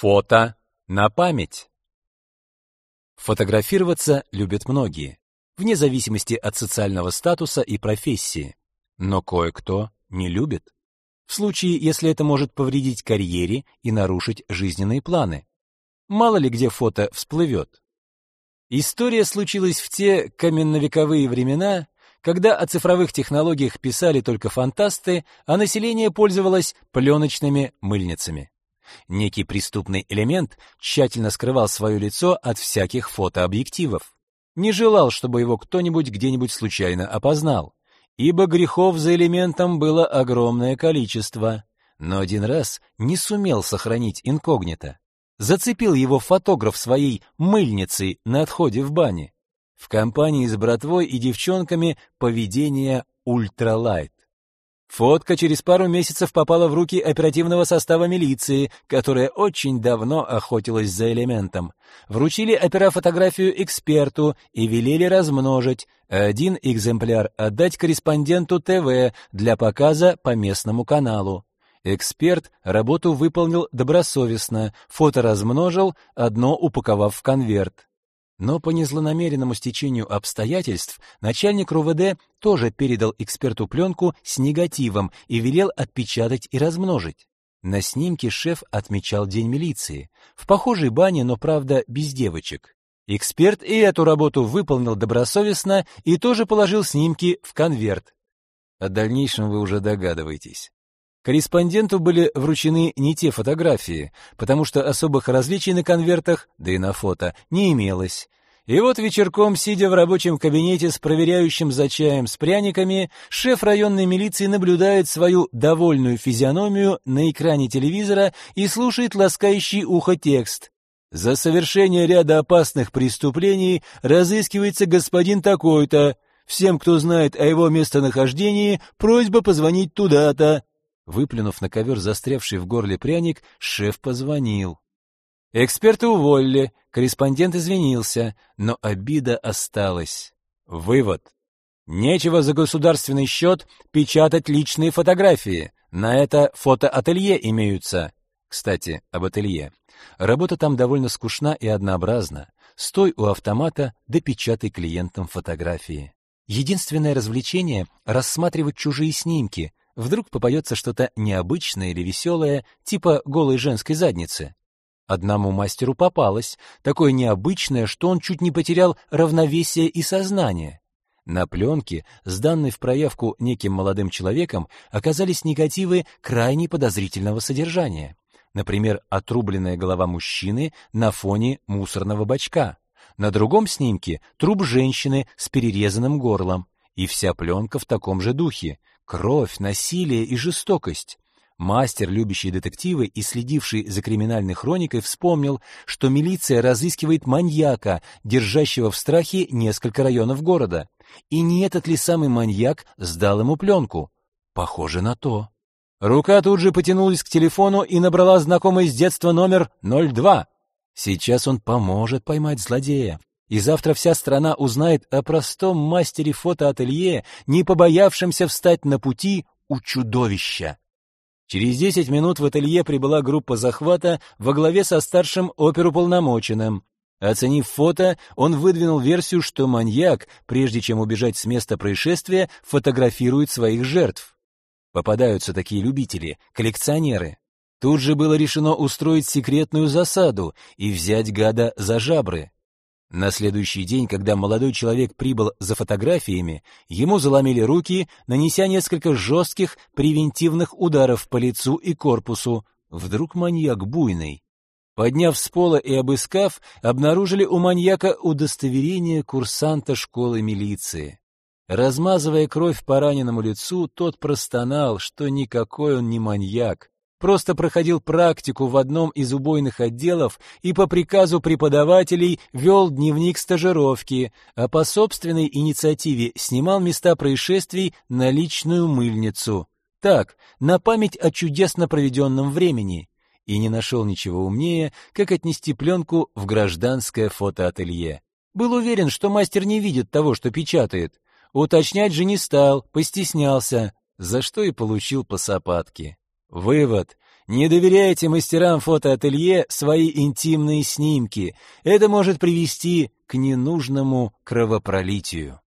Фото на память. Фотографироваться любят многие, вне зависимости от социального статуса и профессии. Но кое-кто не любит. В случае, если это может повредить карьере и нарушить жизненные планы. Мало ли где фото всплывет. История случилась в те каменновековые времена, когда о цифровых технологиях писали только фантасты, а население пользовалось пленочными мыльницами. Некий преступный элемент тщательно скрывал свое лицо от всяких фотообъективов. Не желал, чтобы его кто-нибудь где-нибудь случайно опознал, ибо грехов за элементом было огромное количество. Но один раз не сумел сохранить инкогнито. Зацепил его фотограф своей мыльницей на отходе в бане. В компании с братвой и девчонками поведение ультралайт. Фотка через пару месяцев попала в руки оперативного состава милиции, которая очень давно охотилась за элементом. Вручили опера фотографию эксперту и велели размножить, один экземпляр отдать корреспонденту ТВ для показа по местному каналу. Эксперт работу выполнил добросовестно, фото размножил, одно упаковав в конверт. Но по незлонамеренному стечению обстоятельств начальник РУВД тоже передал эксперту пленку с негативом и велел отпечатать и размножить. На снимке шеф отмечал День милиции. В похожей бане, но, правда, без девочек. Эксперт и эту работу выполнил добросовестно и тоже положил снимки в конверт. О дальнейшем вы уже догадываетесь. Корреспонденту были вручены не те фотографии, потому что особых различий на конвертах, да и на фото, не имелось. И вот вечерком, сидя в рабочем кабинете с проверяющим за чаем с пряниками, шеф районной милиции наблюдает свою довольную физиономию на экране телевизора и слушает ласкающий ухо текст. За совершение ряда опасных преступлений разыскивается господин такой-то. Всем, кто знает о его местонахождении, просьба позвонить туда-то. Выплюнув на ковер застрявший в горле пряник, шеф позвонил. Эксперты уволили, корреспондент извинился, но обида осталась. Вывод. Нечего за государственный счет печатать личные фотографии. На это фотоателье имеются. Кстати, об ателье. Работа там довольно скучна и однообразна. Стой у автомата, да печатай клиентам фотографии. Единственное развлечение — рассматривать чужие снимки, Вдруг попадется что-то необычное или веселое, типа голой женской задницы. Одному мастеру попалось, такое необычное, что он чуть не потерял равновесие и сознание. На пленке, сданной в проявку неким молодым человеком, оказались негативы крайне подозрительного содержания. Например, отрубленная голова мужчины на фоне мусорного бачка. На другом снимке труп женщины с перерезанным горлом. И вся пленка в таком же духе. Кровь, насилие и жестокость. Мастер, любящий детективы и следивший за криминальной хроникой, вспомнил, что милиция разыскивает маньяка, держащего в страхе несколько районов города. И не этот ли самый маньяк сдал ему пленку? Похоже на то. Рука тут же потянулась к телефону и набрала знакомый с детства номер 02. Сейчас он поможет поймать злодея и завтра вся страна узнает о простом мастере фотоателье, не побоявшемся встать на пути у чудовища. Через десять минут в ателье прибыла группа захвата во главе со старшим оперуполномоченным. Оценив фото, он выдвинул версию, что маньяк, прежде чем убежать с места происшествия, фотографирует своих жертв. Попадаются такие любители, коллекционеры. Тут же было решено устроить секретную засаду и взять гада за жабры. На следующий день, когда молодой человек прибыл за фотографиями, ему заломили руки, нанеся несколько жестких превентивных ударов по лицу и корпусу. Вдруг маньяк буйный. Подняв с пола и обыскав, обнаружили у маньяка удостоверение курсанта школы милиции. Размазывая кровь по раненому лицу, тот простонал, что никакой он не маньяк, просто проходил практику в одном из убойных отделов и по приказу преподавателей вел дневник стажировки, а по собственной инициативе снимал места происшествий на личную мыльницу. Так, на память о чудесно проведенном времени. И не нашел ничего умнее, как отнести пленку в гражданское фотоателье. Был уверен, что мастер не видит того, что печатает. Уточнять же не стал, постеснялся, за что и получил по сапатке. Вывод. Не доверяйте мастерам фотоателье свои интимные снимки. Это может привести к ненужному кровопролитию.